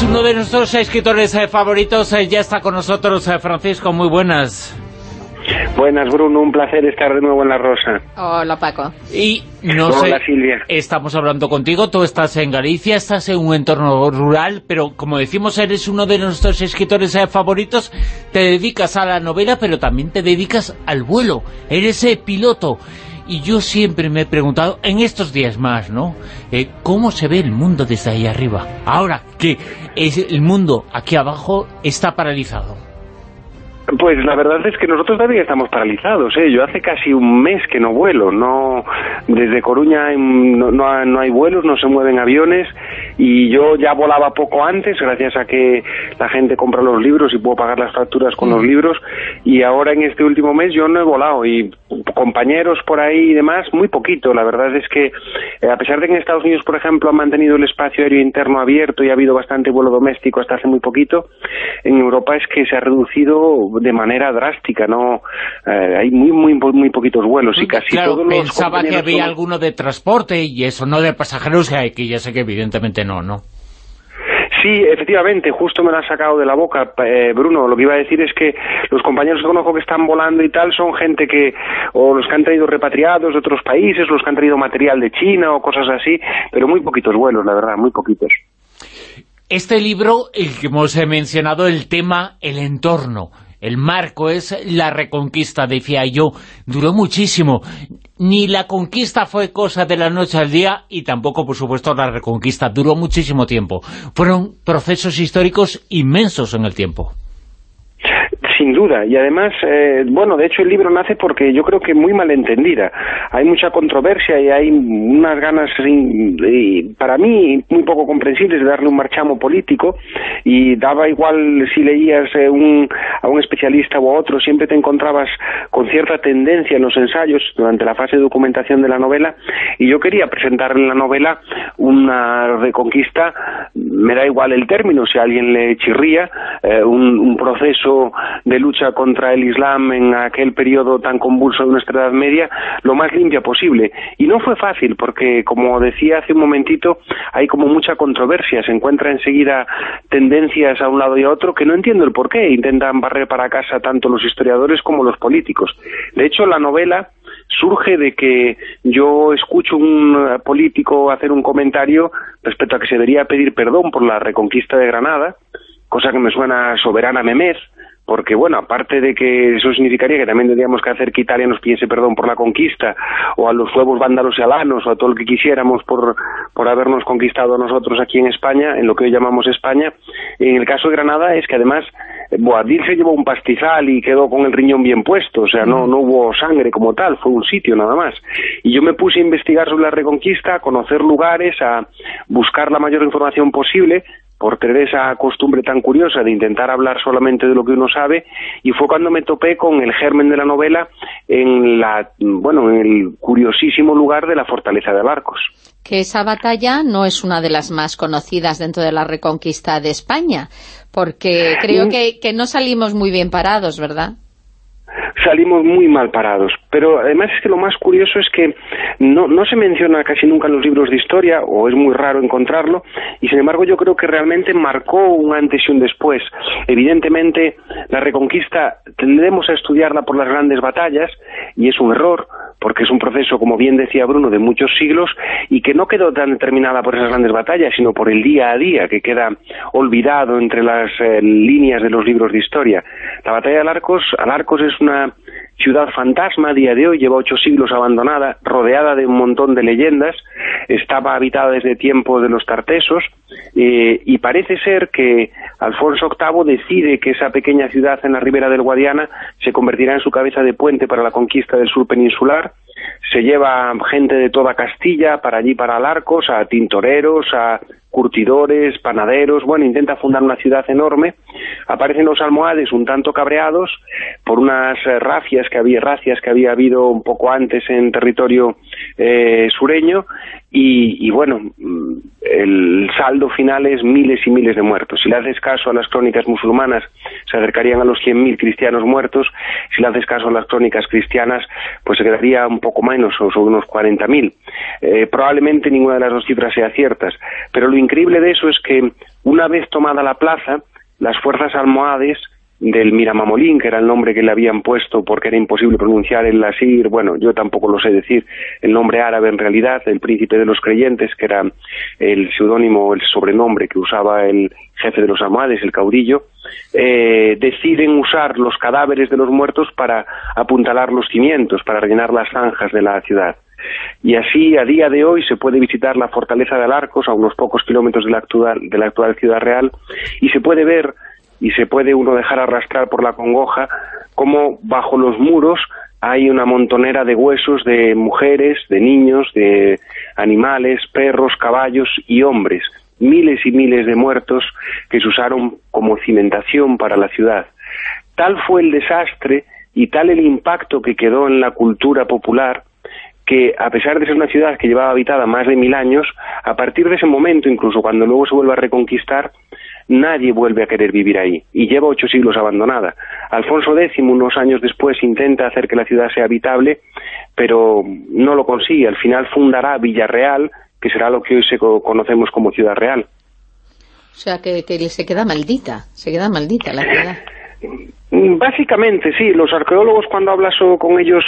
Es uno de nuestros escritores eh, favoritos, eh, ya está con nosotros eh, Francisco, muy buenas. Buenas, Bruno, un placer estar de nuevo en La Rosa. Hola, Paco. Y no Hola, sé, Silvia. estamos hablando contigo, tú estás en Galicia, estás en un entorno rural, pero como decimos, eres uno de nuestros escritores favoritos, te dedicas a la novela, pero también te dedicas al vuelo, eres eh, piloto. Y yo siempre me he preguntado, en estos días más, ¿no? Eh, ¿Cómo se ve el mundo desde ahí arriba? Ahora que es el mundo aquí abajo está paralizado. Pues la verdad es que nosotros también estamos paralizados. ¿eh? Yo hace casi un mes que no vuelo. no Desde Coruña no, no no hay vuelos, no se mueven aviones y yo ya volaba poco antes gracias a que la gente compra los libros y puedo pagar las facturas con los libros y ahora en este último mes yo no he volado y compañeros por ahí y demás, muy poquito. La verdad es que eh, a pesar de que en Estados Unidos, por ejemplo, han mantenido el espacio aéreo interno abierto y ha habido bastante vuelo doméstico hasta hace muy poquito, en Europa es que se ha reducido de manera drástica, ¿no? Eh, hay muy, muy, muy poquitos vuelos y casi claro, todos los pensaba que había son- alguno de transporte y eso, no de pasajeros, que ya sé que evidentemente no, ¿no? Sí, efectivamente, justo me lo has sacado de la boca, eh, Bruno. Lo que iba a decir es que los compañeros que conozco que están volando y tal son gente que, o los que han traído repatriados de otros países, los que han traído material de China o cosas así, pero muy poquitos vuelos, la verdad, muy poquitos. Este libro, el que hemos mencionado, el tema, el entorno, el marco, es la reconquista, decía yo, duró muchísimo. Ni la conquista fue cosa de la noche al día y tampoco, por supuesto, la reconquista. Duró muchísimo tiempo. Fueron procesos históricos inmensos en el tiempo. Sin duda, y además, eh, bueno, de hecho el libro nace porque yo creo que muy mal entendida. Hay mucha controversia y hay unas ganas, para mí, muy poco comprensibles de darle un marchamo político. Y daba igual si leías eh, un- a un especialista o a otro, siempre te encontrabas con cierta tendencia en los ensayos durante la fase de documentación de la novela. Y yo quería presentar en la novela una reconquista, me da igual el término, si alguien le chirría, eh, un, un proceso de lucha contra el Islam en aquel periodo tan convulso de nuestra Edad Media, lo más limpia posible. Y no fue fácil, porque como decía hace un momentito, hay como mucha controversia, se encuentra enseguida tendencias a un lado y a otro que no entiendo el por qué, intentan barrer para casa tanto los historiadores como los políticos. De hecho, la novela surge de que yo escucho un político hacer un comentario respecto a que se debería pedir perdón por la reconquista de Granada, cosa que me suena soberana memez, porque bueno, aparte de que eso significaría que también tendríamos que hacer que Italia nos pidiese perdón por la conquista, o a los nuevos vándalos y alanos, o a todo lo que quisiéramos por, por habernos conquistado a nosotros aquí en España, en lo que hoy llamamos España, en el caso de Granada es que además eh, Boabdil se llevó un pastizal y quedó con el riñón bien puesto, o sea, no, no hubo sangre como tal, fue un sitio nada más. Y yo me puse a investigar sobre la Reconquista, a conocer lugares, a buscar la mayor información posible, por tener esa costumbre tan curiosa de intentar hablar solamente de lo que uno sabe, y fue cuando me topé con el germen de la novela en la, bueno, en el curiosísimo lugar de la fortaleza de Alarcos. Que esa batalla no es una de las más conocidas dentro de la reconquista de España, porque creo que, que no salimos muy bien parados, ¿verdad? Salimos muy mal parados. Pero además es que lo más curioso es que no, no se menciona casi nunca en los libros de historia, o es muy raro encontrarlo, y sin embargo yo creo que realmente marcó un antes y un después. Evidentemente, la reconquista tendremos a estudiarla por las grandes batallas, y es un error, porque es un proceso, como bien decía Bruno, de muchos siglos, y que no quedó tan determinada por esas grandes batallas, sino por el día a día, que queda olvidado entre las eh, líneas de los libros de historia. La batalla de Alarcos, Alarcos es una ciudad fantasma a día de hoy, lleva ocho siglos abandonada, rodeada de un montón de leyendas, estaba habitada desde tiempos de los tartesos, eh, y parece ser que Alfonso VIII decide que esa pequeña ciudad en la ribera del Guadiana se convertirá en su cabeza de puente para la conquista del sur peninsular, se lleva gente de toda Castilla para allí, para Alarcos, a tintoreros, a curtidores, panaderos, bueno, intenta fundar una ciudad enorme, aparecen los almohades un tanto cabreados por unas eh, racias que había, racias que había habido un poco antes en territorio eh, sureño, y, bueno, mm, el saldo final es miles y miles de muertos. Si le haces caso a las crónicas musulmanas, se acercarían a los 100.000 cristianos muertos, si le haces caso a las crónicas cristianas, pues se quedaría un poco menos, o sobre unos 40.000. Eh, probablemente ninguna de las dos cifras sea ciertas, pero lo increíble de eso es que Una vez tomada la plaza, las fuerzas almohades del Miramamolín, que era el nombre que le habían puesto porque era imposible pronunciar el Lasir, bueno, yo tampoco lo sé decir, el nombre árabe en realidad, el príncipe de los creyentes, que era el seudónimo, el sobrenombre que usaba el jefe de los almohades, el caudillo, eh, deciden usar los cadáveres de los muertos para apuntalar los cimientos, para rellenar las zanjas de la ciudad. Y así, a día de hoy, se puede visitar la fortaleza de Alarcos, a unos pocos kilómetros de la actual, de la actual ciudad real, y se puede ver y se puede uno dejar arrastrar por la congoja como bajo los muros hay una montonera de huesos de mujeres, de niños, de animales, perros, caballos y hombres, miles y miles de muertos que se usaron como cimentación para la ciudad. Tal fue el desastre y tal el impacto que quedó en la cultura popular que a pesar de ser una ciudad que llevaba habitada más de mil años, a partir de ese momento, incluso cuando luego se vuelve a reconquistar, nadie vuelve a querer vivir ahí y lleva ocho siglos abandonada. Alfonso X, unos años después, intenta hacer que la ciudad sea habitable, pero no lo consigue. Al final fundará Villarreal, que será lo que hoy se conocemos como Ciudad Real. O sea, que, que se queda maldita, se queda maldita la ciudad. Mm, básicamente, sí. Los arqueólogos cuando hablas con ellos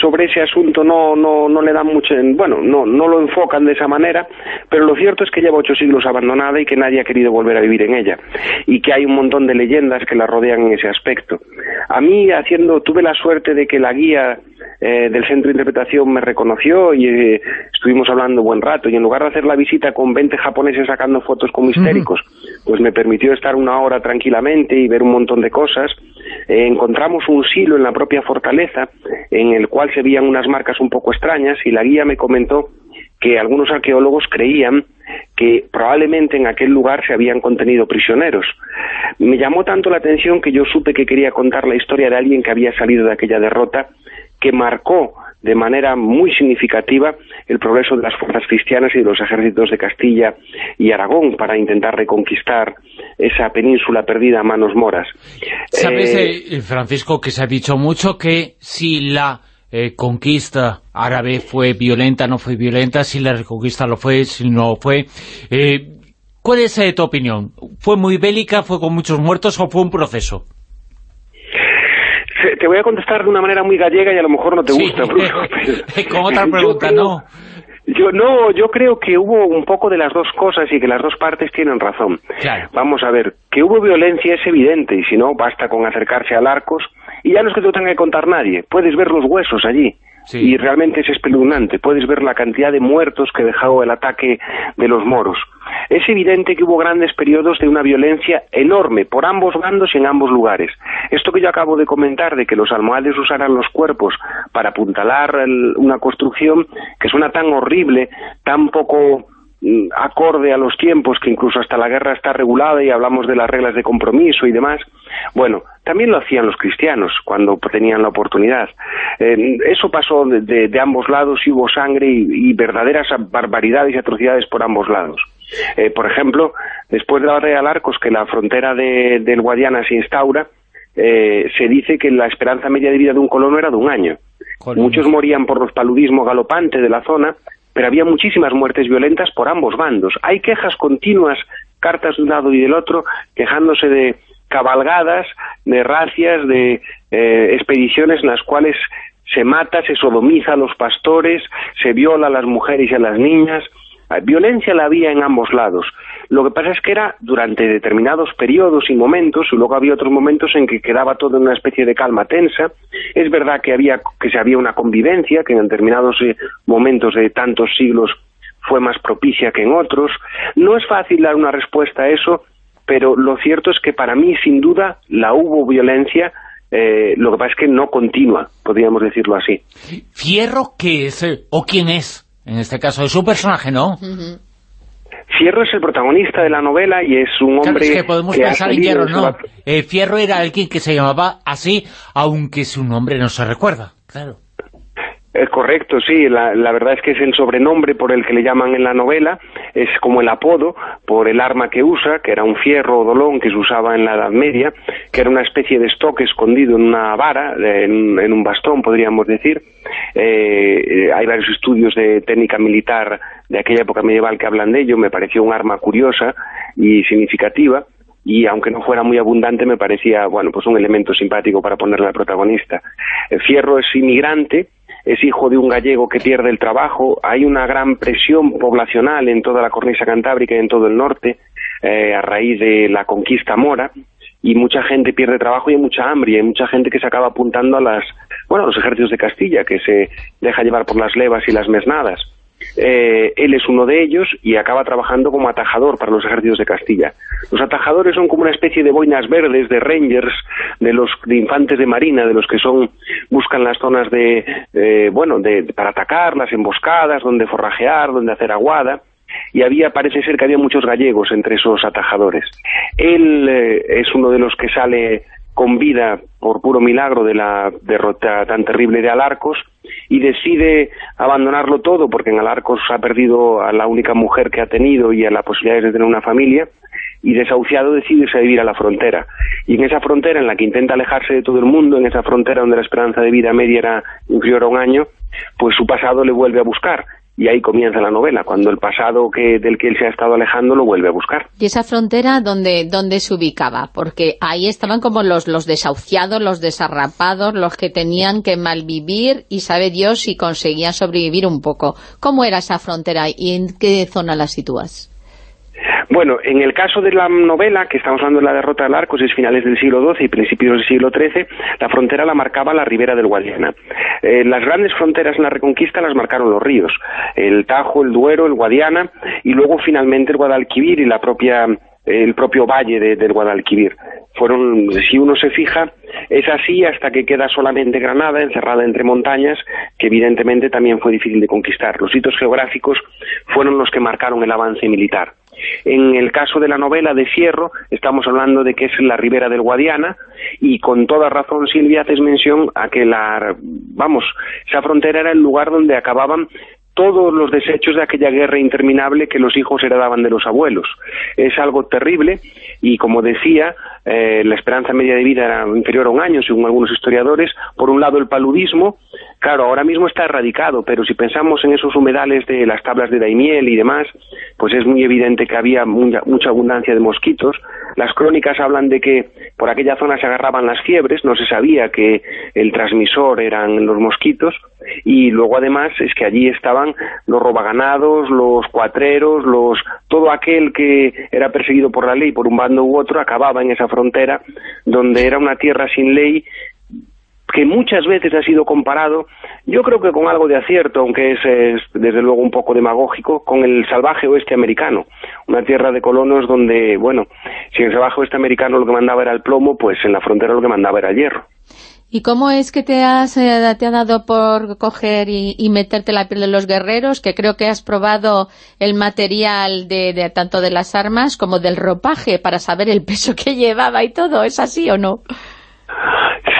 sobre ese asunto no, no, no le dan mucho, bueno, no, no lo enfocan de esa manera, pero lo cierto es que lleva ocho siglos abandonada y que nadie ha querido volver a vivir en ella y que hay un montón de leyendas que la rodean en ese aspecto. A mí, haciendo, tuve la suerte de que la guía eh, del centro de interpretación me reconoció y eh, estuvimos hablando buen rato. Y en lugar de hacer la visita con 20 japoneses sacando fotos como histéricos, pues me permitió estar una hora tranquilamente y ver un montón de cosas. Eh, encontramos un silo en la propia fortaleza en el cual se veían unas marcas un poco extrañas y la guía me comentó que algunos arqueólogos creían que probablemente en aquel lugar se habían contenido prisioneros. Me llamó tanto la atención que yo supe que quería contar la historia de alguien que había salido de aquella derrota, que marcó de manera muy significativa el progreso de las fuerzas cristianas y de los ejércitos de Castilla y Aragón para intentar reconquistar esa península perdida a manos moras. ¿Sabes, eh, eh, Francisco, que se ha dicho mucho que si la eh, conquista árabe fue violenta, no fue violenta, si la reconquista lo fue, si no fue... ¿Cuál es tu opinión? ¿Fue muy bélica, fue con muchos muertos o fue un proceso? Te voy a contestar de una manera muy gallega y a lo mejor no te gusta, Bruno. Con otra pregunta, no. Yo no, yo creo que hubo un poco de las dos cosas y que las dos partes tienen razón. Vamos a ver, que hubo violencia es evidente y si no, basta con acercarse al Arcos y ya no es que te lo tenga que contar nadie, puedes ver los huesos allí. Y realmente es espeluznante, puedes ver la cantidad de muertos que dejó el ataque de los moros. Es evidente que hubo grandes periodos de una violencia enorme por ambos bandos y en ambos lugares. Esto que yo acabo de comentar, de que los almohades usaran los cuerpos para apuntalar una construcción que suena tan horrible, tan poco acorde a los tiempos, que incluso hasta la guerra está regulada y hablamos de las reglas de compromiso y demás, bueno, también lo hacían los cristianos cuando tenían la oportunidad. Eh, eso pasó de, ambos lados y hubo sangre y verdaderas barbaridades y atrocidades por ambos lados. Eh, por ejemplo, después de la batalla de Arcos, que la frontera de, del Guadiana se instaura, eh, se dice que la esperanza media de vida de un colono era de un año. Muchos morían por los paludismo galopante de la zona, pero había muchísimas muertes violentas por ambos bandos. Hay quejas continuas, cartas de un lado y del otro, quejándose de cabalgadas, de racias, de eh, expediciones en las cuales se mata, se sodomiza a los pastores, se viola a las mujeres y a las niñas, Violencia la había en ambos lados. Lo que pasa es que era durante determinados periodos y momentos, y luego había otros momentos en que quedaba todo en una especie de calma tensa. Es verdad que había que se había una convivencia, que en determinados eh, momentos de tantos siglos fue más propicia que en otros. No es fácil dar una respuesta a eso, pero lo cierto es que para mí, sin duda, la hubo violencia, eh, lo que pasa es que no continua, podríamos decirlo así. ¿Fierro qué es eh, o quién es? En este caso es un personaje, ¿no? Fierro es el protagonista de la novela y es un hombre... Claro, es que podemos pensar en Fierro, no. Eh, Fierro era alguien que se llamaba así, aunque su nombre no se recuerda, claro. Es correcto, sí. La, verdad es que es el sobrenombre por el que le llaman en la novela. Es como el apodo por el arma que usa, que era un fierro o dolón que se usaba en la Edad Media, que era una especie de estoque escondido en una vara, en, un bastón, podríamos decir. Eh, hay varios estudios de técnica militar de aquella época medieval que hablan de ello. Me pareció un arma curiosa y significativa y aunque no fuera muy abundante me parecía, bueno, pues un elemento simpático para ponerle al protagonista. Fierro es inmigrante, es hijo de un gallego que pierde el trabajo, hay una gran presión poblacional en toda la cornisa cantábrica y en todo el norte eh, a raíz de la conquista mora y mucha gente pierde trabajo y hay mucha hambre y hay mucha gente que se acaba apuntando a las bueno a los ejércitos de Castilla que se deja llevar por las levas y las mesnadas eh, él es uno de ellos y acaba trabajando como atajador para los ejércitos de Castilla. Los atajadores son como una especie de boinas verdes, de rangers, de los de infantes de marina, de los que son buscan las zonas de eh, bueno de, para atacar, las emboscadas, donde forrajear, donde hacer aguada y había parece ser que había muchos gallegos entre esos atajadores. Él eh, es uno de los que sale con vida por puro milagro de la derrota tan terrible de Alarcos y decide abandonarlo todo porque en Alarcos ha perdido a la única mujer que ha tenido y a la posibilidad de tener una familia y desahuciado decide irse a vivir a la frontera. Y en esa frontera en la que intenta alejarse de todo el mundo, en esa frontera donde la esperanza de vida media era inferior a un año, pues su pasado le vuelve a buscar y ahí comienza la novela, cuando el pasado que del que él se ha estado alejando lo vuelve a buscar. ¿Y esa frontera dónde, se ubicaba? Porque ahí estaban como los, los desahuciados, los desarrapados, los que tenían que malvivir y sabe Dios si conseguían sobrevivir un poco. ¿Cómo era esa frontera y en qué zona la sitúas? Bueno, en el caso de la novela, que estamos hablando de la derrota del Arcos, es finales del siglo XII y principios del siglo XIII, la frontera la marcaba la ribera del Guadiana. Eh, las grandes fronteras en la Reconquista las marcaron los ríos, el Tajo, el Duero, el Guadiana, y luego finalmente el Guadalquivir y la propia el propio valle del Guadalquivir. Fueron, si uno se fija, es así hasta que queda solamente Granada, encerrada entre montañas, que evidentemente también fue difícil de conquistar. Los hitos geográficos fueron los que marcaron el avance militar. En el caso de la novela de Fierro, estamos hablando de que es la ribera del Guadiana, y con toda razón Silvia haces mención a que la, vamos, esa frontera era el lugar donde acababan todos los desechos de aquella guerra interminable que los hijos heredaban de los abuelos. Es algo terrible y, como decía, eh, la esperanza media de vida era inferior a un año, según algunos historiadores. Por un lado, el paludismo, claro, ahora mismo está erradicado, pero si pensamos en esos humedales de las tablas de Daimiel y demás, pues es muy evidente que había mucha abundancia de mosquitos. Las crónicas hablan de que por aquella zona se agarraban las fiebres, no se sabía que el transmisor eran los mosquitos, y luego además es que allí estaban los robaganados, los cuatreros, los todo aquel que era perseguido por la ley por un bando u otro acababa en esa frontera donde era una tierra sin ley que muchas veces ha sido comparado, yo creo que con algo de acierto, aunque es, es, desde luego un poco demagógico, con el salvaje oeste americano, una tierra de colonos donde, bueno, si en el salvaje oeste americano lo que mandaba era el plomo, pues en la frontera lo que mandaba era el hierro. ¿Y cómo es que te, has, eh, te ha dado por coger y, meterte la piel de los guerreros? Que creo que has probado el material de, de, tanto de las armas como del ropaje para saber el peso que llevaba y todo. ¿Es así o no?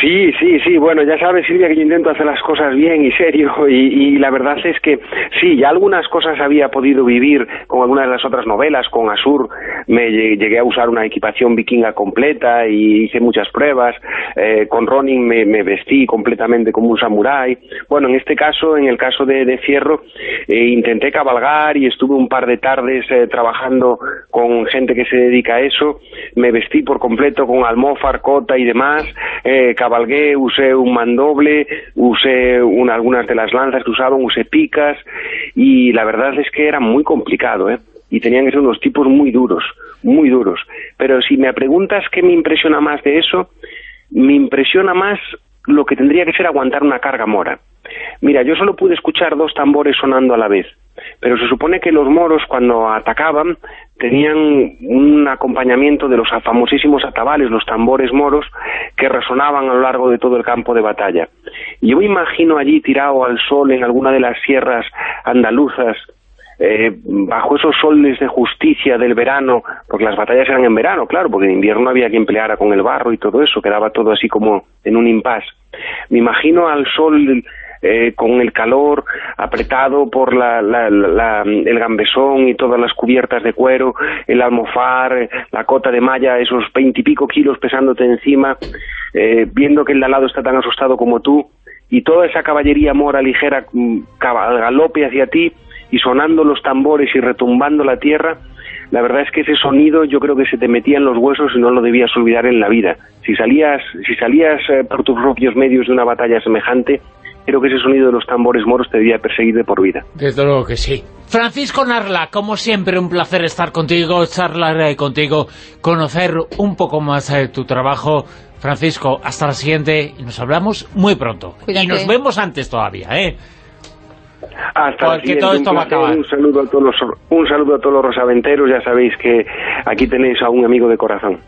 Sí, sí, sí, bueno, ya sabes Silvia que yo intento hacer las cosas bien y serio y, la verdad es que sí, ya algunas cosas había podido vivir con algunas de las otras novelas, con Asur. Me llegué a usar una equipación vikinga completa y hice muchas pruebas, eh, con Ronin me, vestí completamente como un samurái, bueno, en este caso, en el caso de, de Fierro, eh, intenté cabalgar y estuve un par de tardes eh, trabajando con gente que se dedica a eso, me vestí por completo con almófar, cota y demás, cabalgué, usé un mandoble, usé algunas de las lanzas que usaban, usé picas y la verdad es que era muy complicado, ¿eh? Y tenían que ser unos tipos muy duros, muy duros. Pero si me preguntas qué me impresiona más de eso, me impresiona más lo que tendría que ser aguantar una carga mora. Mira, yo solo pude escuchar dos tambores sonando a la vez, pero se supone que los moros cuando atacaban tenían un acompañamiento de los famosísimos atabales, los tambores moros, que resonaban a lo largo de todo el campo de batalla. Y yo me imagino allí tirado al sol en alguna de las sierras andaluzas, eh, bajo esos soles de justicia del verano, porque las batallas eran en verano, claro, porque en invierno había que emplear con el barro y todo eso, quedaba todo así como en un impas. Me imagino al sol eh, con el calor, apretado por la, el gambesón y todas las cubiertas de cuero, el almofar, la cota de malla, esos veintipico kilos pesándote encima, eh, viendo que el de al lado está tan asustado como tú, y toda esa caballería mora ligera mm, galope hacia ti, y sonando los tambores y retumbando la tierra, la verdad es que ese sonido yo creo que se te metía en los huesos y no lo debías olvidar en la vida. Si salías, si salías eh, por tus propios medios de una batalla semejante, creo que ese sonido de los tambores moros te debía perseguir de por vida. Desde luego que sí. Francisco Narla, como siempre, un placer estar contigo, charlar eh, contigo, conocer un poco más de eh, tu trabajo. Francisco, hasta la siguiente y nos hablamos muy pronto. Y nos vemos antes todavía, ¿eh? Hasta todo esto va a acabar. Un saludo a todos los, un saludo a todos los rosaventeros, ya sabéis que aquí tenéis a un amigo de corazón.